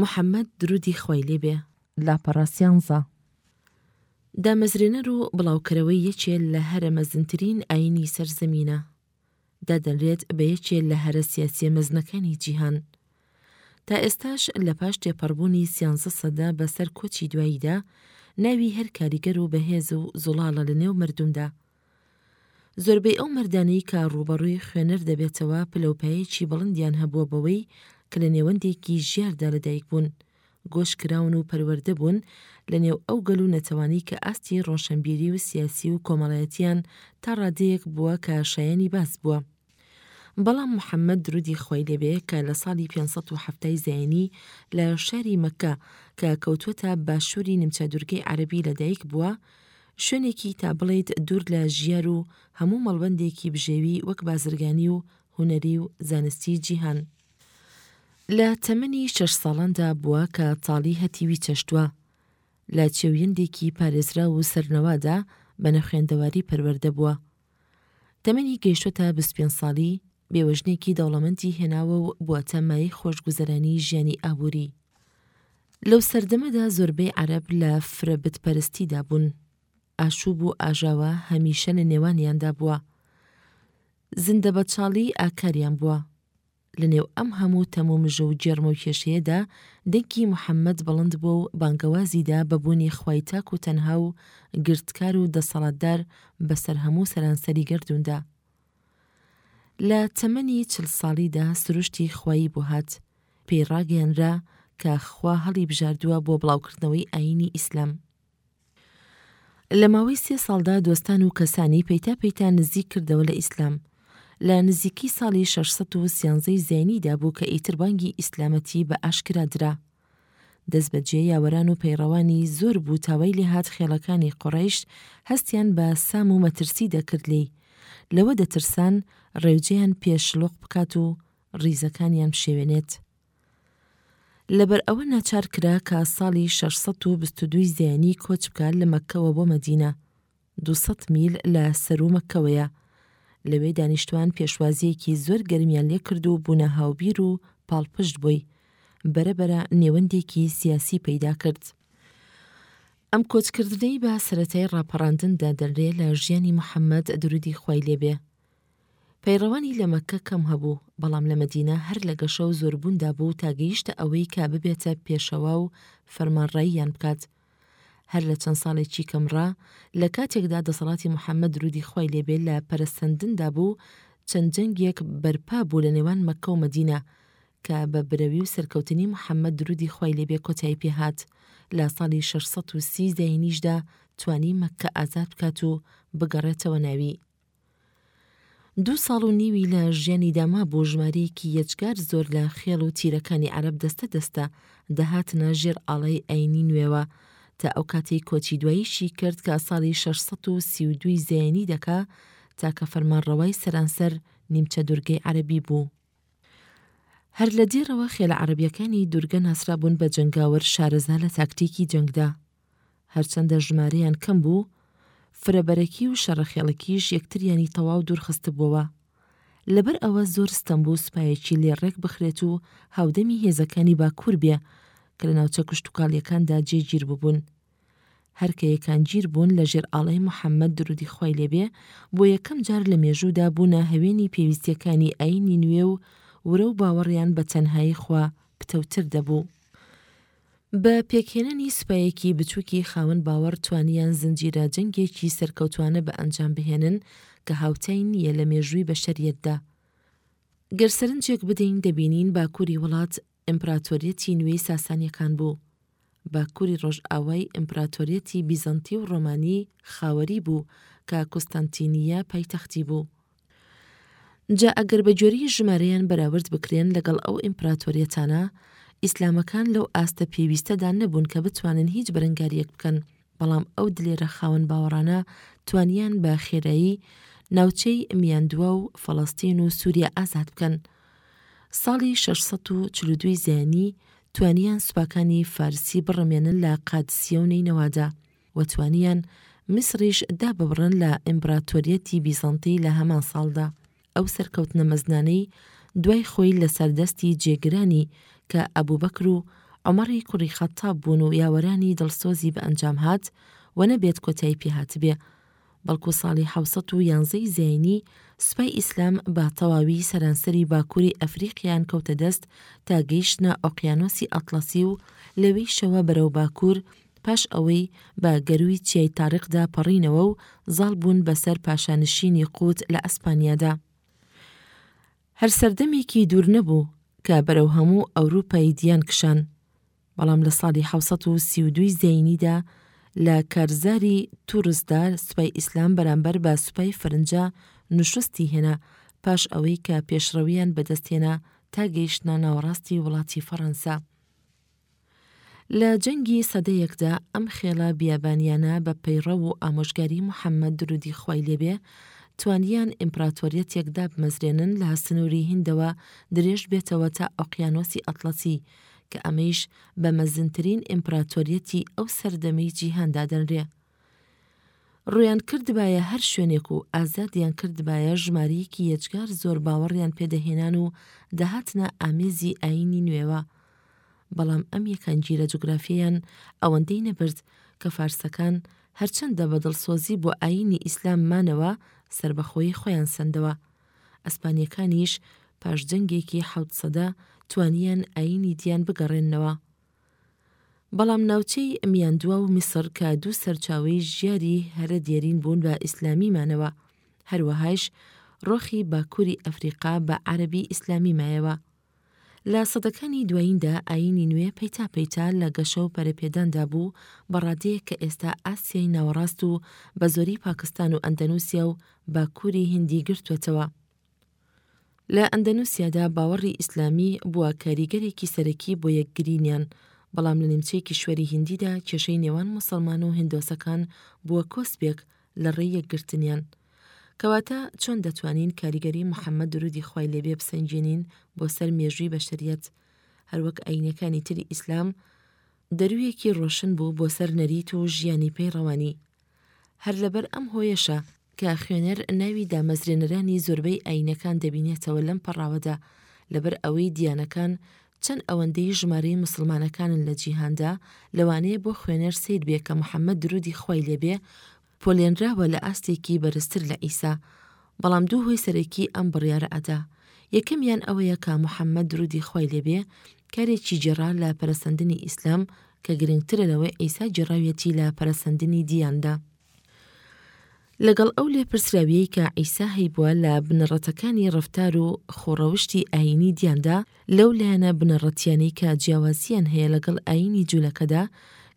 محەمەد دروودی خوای لێ بێ. لاپەڕە سیانزە. دامەزرێنەر و بڵاوکەرەوەی یەکێ لە هەرە مەزنترین ئایینی سەر زەمینە. دادەنرێت بە یەکێ لە هەرە سیاسیە مەزنەکانی جیهان. تا ئێستاش لە پاش تێپەڕبوونی سیانزە سەدە بە سەر کۆچی دواییدا، ناوی هەر کاریگەر و بەهێز و زوڵاڵە لە نێو مەردومدا، زۆربەی ئەو مەردانەی کە ڕووبەڕووی خوێنەر دەبێتەوە پلەوپایەکی بڵندیان هەبووە بەوەی کە لە نێوەندێکی ژیاردا لەدایک بوون گۆش کراون و پەروەردە بوون لە نێو ئەو گەل و نەتەوانی کە ئاستی ڕۆشنبیری و سیاسی و کۆمەڵایەتیان تا ڕادەیەک بووە کە شایانی باس بووە. بەڵام محەمەد درودی خوای لێبێ کە لە ساڵی پێنج سەد و حەفتا ی زایینی لە شاری مەککە کە کەوتووەتە باشووری نیمچە دوورگەی عەرەبی لەدایک بووە، شوێنێکی تا بڵێیت دوور لە ژیار و هەموو مەڵبەندێکی بژێوی وەک بازرگانی و هونەری و زانستی جیهان. لە تەمەنی شەش ساڵاندا بووە کە تاڵی هەتیوی چەشتووە. لە چێویندێکی پارێزراو و سەرنەوادا بە نەخوێندەواری پەروەردە بووە. تەمەنی گەیشتوتە بیست پێنج ساڵی، بێوەژنێکی دەوڵەمەندی هێناوە و بووەتە مایەی خۆشگوزەرانی ژیانی ئابووری. لەو سەردەمەدا زۆربەی عەرەب لە فرە بتپەرستیدا بوون. ئاشوب و ئاژاوە هەمیشە لە نێوانیاندا بووە. زندە بەچاڵی ئاکاریان بووە. لەنێو ئەم هەموو تەم و مژە و گێڕمە و کێشەیەدا دەنگی محەممەد بڵند بووە و بانگەوازی دا بە بوونی خوای تاک و تەنها و گردکار و دەسەڵاتدار بەسەر هەموو سەرانسەری گەردووندا. لە تەمەنی چل ساڵیدا سروشتی خوایی بۆ هات. پێی ڕاگەیەنرا کە خوا هەڵیبژاردووە بۆ بڵاوکردنەوەی ئایینی ئیسلام. لە ماوەی سێ ساڵدا دۆستان و کەسانی پەیتا پەیتا نزیک کردەوە لە ئیسلام. لە نزیکی ساڵی 613 زینیدا بوو کە ئیتر بانگی ئیسلامەتی بە ئاشکرا درا. دەست بە جێ یاوەران و پەیڕەوانی زۆر بوو تاوای لێهات خێڵەکانی قڕیش هەستیان بە سام و مەترسی دەکرد لێی. لەوە دەترسان ڕێوجێیان پێ شلۆق بکات و ڕیزەکانیان بشێوێنێت. لەبەر ئەوە ناچار کرا کە ساڵی شەش سەد و بیست و دووی زایینی کۆچ بکا لە مەککەوە بۆ مەدینە، دوو سەد میل لە سەروو مەککەوەیە. لەوێ دانیشتوان پێشوازییەکی زۆر گەرمیان لێ کرد و بوونە هاوبیر و پاڵپشت بۆی. بەرە بەرە نێوەندێکی سیاسی پەیدا کرد. ئەم کۆچکردنەی بە سەرەتای ڕاپەڕاندن دادەنرێ لە ژیانی محەمەد دروودی خوای لێ بێ. پەیڕەوانی لە مەککە کەم هەبوو، بەڵام لە مەدینە هەر لە گەشە و زۆربووندا بوو تا گەیشتە ئەوەی کە ببێتە پێشەوا و فەرمانڕەییان بکات. هەر لە چەند ساڵێکی کەمڕا، لە کاتێکدا دەسەڵاتی محەممەد دروودی خوای لێ بێ لە پەرەسەندندا بوو، چەند جەنگێک بەرپا بوو لە نێوان مەککە و مەدینە، کە بە برەوی و سەرکەوتنی محەممەد دروودی خوای لێ بێ کۆتایی پێ هات، لە ساڵی شەش سەد و سی زایینیشدا توانی مەککە ئازاد بکات و بگەڕێتەوە ناوی. دوو ساڵ و نیوی لە ژیانی داما بوو ژمارەیەکی یەجگار زۆر لە خێڵ و تیرەکانی عەرەب دەستە دەستە دەهاتنە ژێر ئاڵای ئەینی نوێوە تا ئەو کاتەی کۆچی دواییشی کرد کە ساڵی 632 زایینی دەکا تاکە فەرمانڕەوای سەرانسەر نیمچە دورگەی عەرەبی بوو. هەر لە دێڕەوە خێلە عەرەبیەکانی دورگە ناسرابوون بە جەنگاوەر شارەزا لە تاکتیکی جەنگدا. هەرچەندە ژمارەیان کەم بوو، فرەبەرەکی و شەڕەخێڵەکیش یەکتریانی تەواو دوورخستبووەوە. لەبەر ئەوە زۆر ستەم بوو سوپایەکی لێ ڕێک بخرێت و هاودەمی هێزەکانی باکوور بێ کە لە ناوچە کشتوکاڵیەکاندا جێگیر ببوون. هەر کە یەکان گیر بوون لە ژێر ئاڵای محەممەد درودی خوای لێبێ بۆ یەکەم جار لە مێژوودا بوونە هەوێنی پێویستیەکانی ئاینی نوێ و ورە و باوەڕیان بە تەنهایی خوا پتەوتر دەبوو. بە پێکهێنانی سوپایەکی بچووکی خاوەن باوەڕ توانیان زنجیرە جەنگێکی سەرکەوتوانە بە ئەنجام بهێنن کە هاوتای نییە لە مێژووی بەشەریەتدا. گەر سەرنجێک بدەین دەبینین باکووری وڵات ئیمپراتۆریەتی نوێی ساسانیەکان بوو، باکوری ڕۆژئاوای ئیمپراتۆریەتی بیزەنتی و ڕۆمانی خاوەری بوو کە قوستەنتینیە پایتەختی بوو. جا ئەگەر بە گوێرەی ژمارەیان بەراورد بکرێن لەگەڵ ئەو ئیمپراتۆریەتانە، ئیسلامەکان لەو ئاستە پێویستەدا نەبوون کە بتوانن هیچ بەرەنگاریەک بکەن، بەڵام ئەو دلێرە خاوەن باوەڕانە توانیان بە خێرایی ناوچەی میاندواو و فەڵەستین و سووریا ئازاد بکەن. ساڵی شەش سەد و چل و دوو زایینی توانیان سوپاکانی فارسی بڕەمێنن لە قادسیە و نەینەوادا و توانیان میسڕیش داببڕن لە ئیمبراتۆریەتی بیزەنتی لە هەمان ساڵدا. ئەو سەرکەوتنە مەزنانەی دوای خۆی لەسەر دەستی جێگرانی کە ئەبوبەکر و عومەڕی کوڕی خەتتاب بوون و یاوەرانی دڵسۆزی بە ئەنجام هات و نەبێت کۆتای پێ هاتبێ بەڵکو ساڵی حەوت سەد و یانزە ی زایینی سوپای ئیسلام بە تەواوی سەرانسەری باکووری ئەفریقیایان کەوتە دەست تا گەیشتنە ئۆقیانۆسی ئەتڵەسی و لەوێیشەوە بەرەو باکوور پاش ئەوەی بە گەرووی چیای تاریقدا پەڕینەوە و زاڵ بوون بەسەر پاشانشینی قووت لە ئەسپانیادا. هەر سەردەمێکی دوور نەبوو کە بەرەو هەموو ئەوروپای دیان کشان. بەڵام لە ساڵی حەوت سەد و سی و دوو زەینیدا لە کارزاری تورسدا سوپای ئیسلام بەرامبەر بە سوپای فەرنجا نوشوستی هێنا پاش ئەوەی کە پێشڕەویان بەدەستهێنا تا گەیشتنە ناوەڕاستی وڵاتی فەڕەنسا. لە جەنگی سەدەیەکدا ئەم خێڵە بیابانیانە بە پەیڕەو و ئامۆژگاری محەممەد درودی خوای لێبێ توانیان ئیمپراتۆریەتێک دابمەزرێنن لە سنووری هیندەوە درێژ بێتەوە تا ئۆقیانۆسی ئەتڵەسی کە ئەمەیش بە مەزنترین ئیمپراتۆریەتی ئەو سەردەمەی جیهان دادەنرێ. ڕوویان کردبایە هەر شوێنێک و ئازادیان کردبایە ژمارەیەکی یەجگار زۆر باوەڕیان پێدەهێنان و دەهاتنە ئامێزی ئاینی نوێوە بەڵام ئەم یەکانگیرە جوگرافیەیان ئەوەندەی نەبرد کە فارسەکان هەرچەندە بە دڵسۆزی بۆ ئاینی ئیسلام مانەوە سربەخۆی خۆیان سندەوە ئەسپانیەکانیش پاش جەنگێکی حەوت سەدە توانیان ئاینی دیان بگەڕێننەوە بەڵام ناوچەی میاندوا و میسڕ کە دوو سەرچاوەی ژیاری هەرە دێرین بوون بە ئیسلامی مانەوە هەروەهایش ڕۆخی باکووری ئەفریقا بە عەربی ئیسلامی مایەوە لە سەدەکانی دواییندا ئاینی نوێ پەیتا پەیتا لە گەشە و پەرەپێداندا بوو بە ڕادەیەک کە ئێستا ئاسیای ناوەڕاست و بە زۆری پاکستان و ئەندەنوسیا و باکووری هندی گرتوەتەوە. لە ئەندەنوسیادا باوەڕی ئیسلامی بووە کاریگەرێکی سەرەکی بۆ یەکگرینیان، بەڵام لە نیمچەی کیشوەری هیندیدا کێشەی نێوان موسڵمان و هندۆسەکان بووە کۆسپێک لە ڕێی یەکگرتنیان. کەواتە چۆن دەتوانین کاریگەری محەممەد درودی خوای لێبێ بسەنگێنین بۆ سەر مێژووی بەشەریەت هەروەک ئاینەکانی تری ئیسلام دەرویەکی ڕۆشن بوو بۆ سەر نەریت و ژیانی پەیڕەوانی هەر لەبەر ئەم هۆیەشە کە خوێنەر ناوی دامەزرێنەرانی زۆربەی ئاینەکان دەبینێتەوە لەم پەڕاوەدا، لەبەر ئەوەی دیانەکان چەند ئەوەندەی ژمارەی موسڵمانەکانن لە جیهاندا، لەوانەیە بۆ خوێنەر سەیر بێ کە محەمەد درودی خوای لێبێ پۆلێنراوە لە ئاستێکی بەرزتر لە عیسا، بەڵام دوو هۆی سەرەکی ئەم بڕیارە ئەدا، یەکەمیان ئەوەیە کە محەمەد دروودی خوای لێ بێ کارێکی گێڕا لە پەرەسەندنی ئیسلام کە گرنگترە لەوەی عیسا گێڕاویەتی لە پەرەسەندنی دیاندا. لەگەڵ ئەو لێپرسراویەی کە عیسا هەیبووە لە بنەڕەتەکانی ڕەفتار و خۆ ڕەوشتی ئایینی دیاندا، لەو لایەنە بنەڕەتییانەی کە جیاوازییان هەیە لەگەڵ ئایینی جوولەکەدا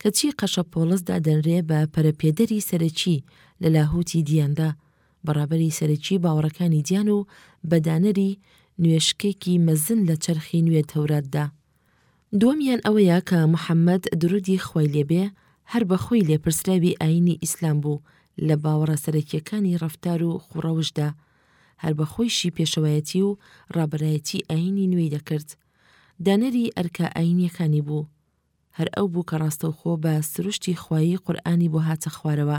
کەچی قەشەپۆڵس دادەنرێ بە پەرەپێدەری سەرەکی لە لاهووتی دیاندا، بە ڕابەری سەرەکی باوەڕەکانی دیان و بە دانەری نوێشکێکی مەزن لە چەرخی نوێ تەوراتدا. دووەمیان ئەوەیە کە محەمەد دروودی خوای لێ بێ هەر بە خۆی لێپرسراوی ئایینی ئیسلام بوو لە باوەڕە سەرەکییەکانی ڕەفتار و خووڕەوشدا، هەر بە خۆیشی پێشەوایەتی و ڕابەرایەتی ئایینی نوێی دەکرد. دانەری ئەرکە ئایینییەکانی بوو. هەر ئەو بوو کە ڕاستەوخۆ بە سروشتی خوایی قورئانی بۆ هاتە خوارەوە،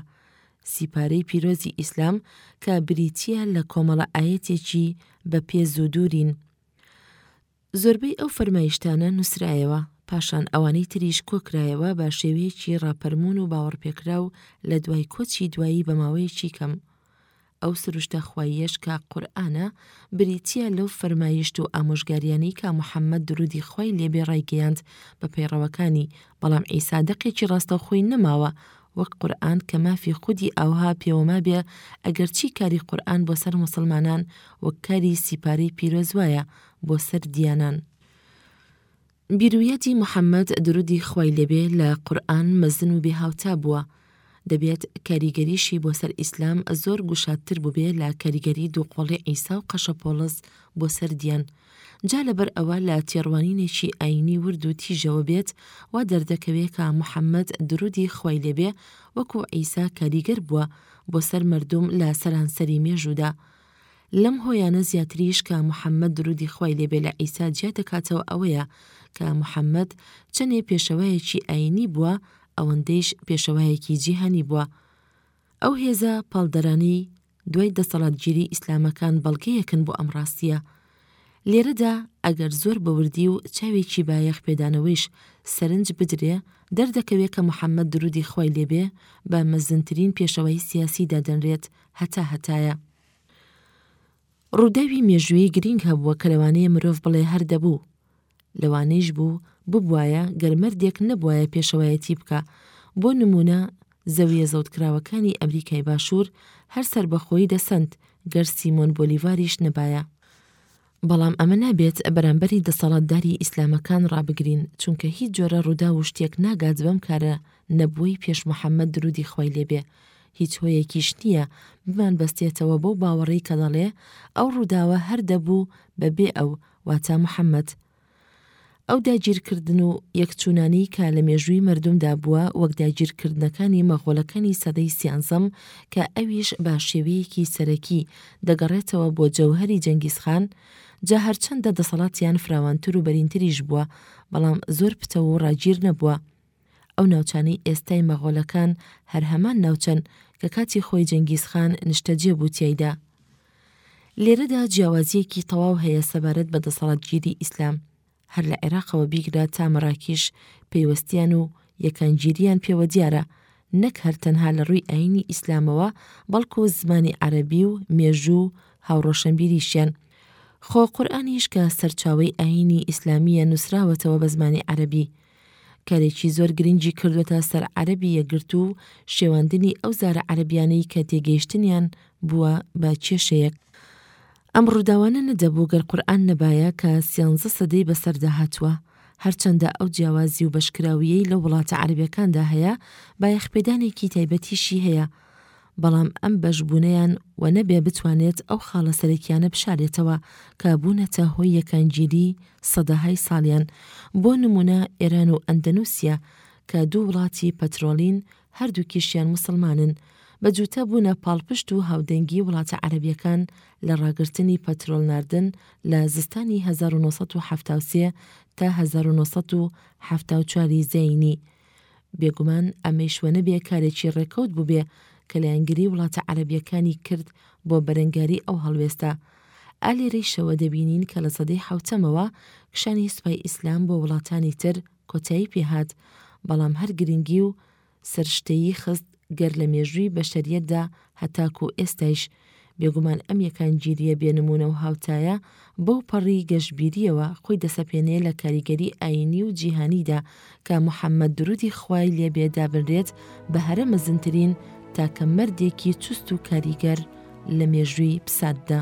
سی پارەی پیرۆزی ئیسلام کە بریتییە لە کۆمەڵە ئایەتێکی بە پێز و دوورین. زۆربەی ئەو فەرمایشتانە نووسرایەوە، پاشان ئەوانەی تریش کۆکرایەوە بە شێوەیەکی ڕاپەرموون و باوەڕپێکراو لە دوای کۆچی دوایی بە ماوەیەکی کەم. ئەو سروشتە خواییەش کە قورئانە، بریتییە لەو فەرمایشت و ئامۆژگارییانەی کە محەممەد دروودی خوای لێ بێ ڕایگەیاند بە پەیڕەوەکانی، بەڵام عیسا دەقێکی ڕاستەوخۆی نەماوە وەک قورئان کە مافی خودی ئاوها پێوە مابێ، ئەگەرچی کاری قورئان بۆ سەر موسڵمانان وەک کاری سیپارەی پیرۆزوایە بۆ سەر دیانان. بیرویەتی محمد درودی خوای لێبێ لە قورئان مەزن و بێهاوتا بووە، دەبێت کاریگەریشی بۆ سەر ئیسلام زۆر گوشادتر بوبێ لە کاریگەری دووقۆڵی عیسا و قەشەپۆڵس بۆ سەر دیان، جا لەبەر ئەوە لە تێڕوانینێکی ئاینی ورد و تیژەوە بێت وا دەردەکەوێ کە محمد درودی خوای لێبێ وەکو عیسا کاریگەر بووە بۆ سەر مەردوم لە سەرانسەری مێژوودا، لەم هۆیانە زیاتریش کە محەممەد درودی خوای لێبێ لە عیسا جیا دەکاتەوە ئەوەیە کە محەممەد چەنێ پێشەوایەکی ئایینی بووە ئەوەندەیش پێشەوایەکی جیهانی بووە ئەو هێزە پاڵدەرانەی دوای دەسەڵاتگیری ئیسلامەکان بەڵگەیەکن بۆ ئەم ڕاستیە لێرەدا ئەگەر زۆر بەوردی و چاوێکی بایەخ پێدانەوەیش سەرنج بدرێ دەردەکەوێت کە محەممەد درودی خوای لێبێ بە مەزنترین پێشەوەی سیاسی دادەنرێت هەتا هەتایە. ڕووداوی مێژوویی گرینگ هەبووە کە لەوانەیە مرۆڤ بڵێ هەر دەبوو. لەوانەیش بوو ببوایە گەر مەردێک نەبوایە پێشەوایەتی بکا، بۆ نموونە زەویە زەوتکراوەکانی ئەمریکای باشوور هەر سەربەخۆیی دەسەند گەر سیمۆن بۆلیڤاریش نەبایە. بەڵام ئەمە نابێت بەرامبەری دەسەڵاتداری ئیسلامەکان ڕابگرین، چونکە هیچ جۆرە ڕووداو و شتێک ناگات بەم کارە نەبووەی پێش محەمەد دروودی خوای لێ بێ، هیچ هۆیەکیش نییە بمانبەستێتەوە بەو باوەڕەی کە دەڵێ ئەو ڕووداوە هەر دەبوو بە بێ ئەو، واتە محەمەد. ئەو داگیرکردن و یەکچوونانەی کە لە مێژووی مردمدا بووە وەک داگیرکردنەکانی مەغۆلەکانی سەدەی سیانزەم کە ئەویش بە شێوەیەکی سەرەکی دەگەڕێتەوە بۆ جەوهەری جەنگیزخان جا هەرچەندە دەسەڵاتیان فراوانتر و بەرینتریش بووە بەڵام زۆر پتەو و ڕاگیر نەبووە. ئەو ناوچانەی ئێستای مەغۆلەکان هەر هەمان ناوچەن کە کاتی خۆی جەنگیز خان نیشتەجێ بوو تیایدا. لێرەدا جیاوازییەکی تەواو هەیە سەبارەت بە دەسەڵاتگیری ئیسلام، هەر لە عێراقەوە بیگرە تا مەراکیش پەیوەستیان و یەکانگیریان پێوە دیارە، نەک هەر تەنها لە ڕووی ئایینی ئیسلامەوە بەڵکو زمانی عەرەبی و مێژوو و هاوڕۆشنبیریشیان. خۆ قورئانیش کە سەرچاوەی ئایینی ئیسلامییە نووسراوەتەوە بە زمانی عەرەبی، کارێکی زۆر گرنگی کردووەتە سەر عەرەبی یەکگرتوو و شێواندنی ئەو زارە عەرەبیانەی کە تێگەیشتنیان بووە بە کێشەیەک. ئەم ڕووداوانە نەدەبوو گەر قورئان نەبایە کە سیانزە سەدەی بەسەردا هاتووە. هەرچەندە ئەو جیاوازی و بەشکراوییەی لە وڵاتە عەرەبیەکاندا هەیە، بایەخپێدانێکی تایبەتیشی هەیە، بەڵام ئەم بەش بوونەیان و نەبێ بتوانێت ئەو خاڵە سەرەکیانە بشارێتەوە کە بوونەتە هۆی یەکانگیری سەدەهای ساڵیان بۆ نمونە ئێران و ئەندەنوسیا کە دوو وڵاتی پەترۆڵین هەردووکیشیان موسڵمانن بە جووتە بوونە پاڵپشت و هاودەنگی وڵاتە عەرەبیەکان لە ڕاگرتنی پەترۆل ناردن لە زستانی 1970 تا 1970 زینی بێگومان ئەمەیش وەنەبێ کارێکی ڕێکەوت بووبێ کە لایەنگری وڵاتە عەرەبیەکانی کرد بۆ بەرەنگاری ئەو هەڵوێستە. ئا لێرەیشەوە دەبینین کە لە سەدەی حەوتەمەوە کشانی سوپای ئیسلام بۆ وڵاتانی تر کۆتایی پێهات، بەڵام هەر گرنگی و سەرشتەیی خست، گەر لە مێژووی بەشەریەتدا هەتاکوو ئێستایش، بێگومان ئەم یەکانگیرییە بێ نموونە و هاوتایە، بەو پەڕی گەشبیرییەوە خۆی دەسەپێنێ لە کاریگەری ئایینی و جیهانیدا کە محەممەد دروودی خوای لێ بێ دابنرێت بە هەرە مەزنترین تاکە مەردێکی چوست و کاریگەر لە مێژووی پساتدا.